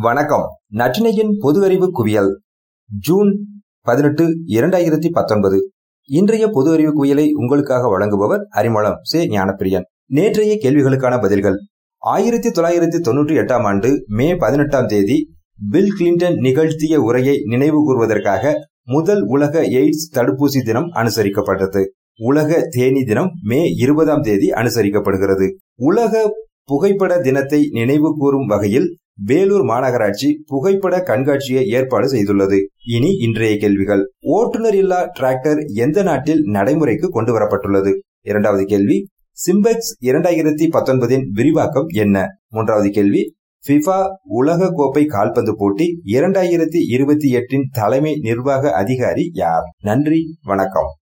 வணக்கம். நற்றினையின் பொது அறிவு குவியல். ஜூன் பதினெட்டு இரண்டாயிரத்தி பத்தொன்பது. இன்றைய பொது அறிவு குவியலை உங்களுக்காக வழங்குபவர் அரிமளம் சே. ஞானப்பிரியன். நேற்றைய கேள்விகளுக்கான பதில்கள். ஆயிரத்தி தொள்ளாயிரத்தி தொன்னூற்றி எட்டாம் ஆண்டு மே பதினெட்டாம் தேதி பில் கிளின்டன் நிகழ்த்திய உரையை நினைவு கூறுவதற்காக முதல் உலக எய்ட்ஸ் தடுப்பூசி தினம் அனுசரிக்கப்பட்டது. உலக தேனி தினம் மே இருபதாம் தேதி அனுசரிக்கப்படுகிறது. உலக புகைப்பட தினத்தை நினைவு கூறும் வகையில் வேலூர் மாநகராட்சி புகைப்பட கண்காட்சியை ஏற்பாடு செய்துள்ளது. இனி இன்றைய கேள்விகள். ஓட்டுநர் இல்லா டிராக்டர் எந்த நாட்டில் நடைமுறைக்கு கொண்டு வரப்பட்டுள்ளது இரண்டாவது கேள்வி சிம்பெக்ஸ் இரண்டாயிரத்தி பத்தொன்பதின் விரிவாக்கம் என்ன? மூன்றாவது கேள்வி பிஃபா உலக கோப்பை கால்பந்து போட்டி இரண்டாயிரத்தி இருபத்தி எட்டின் தலைமை நிர்வாக அதிகாரி யார்? நன்றி வணக்கம்.